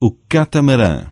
o catamarã.